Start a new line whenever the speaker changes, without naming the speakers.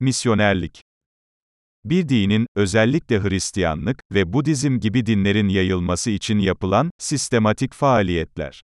Misyonerlik Bir dinin, özellikle Hristiyanlık ve Budizm gibi dinlerin yayılması için yapılan, sistematik faaliyetler.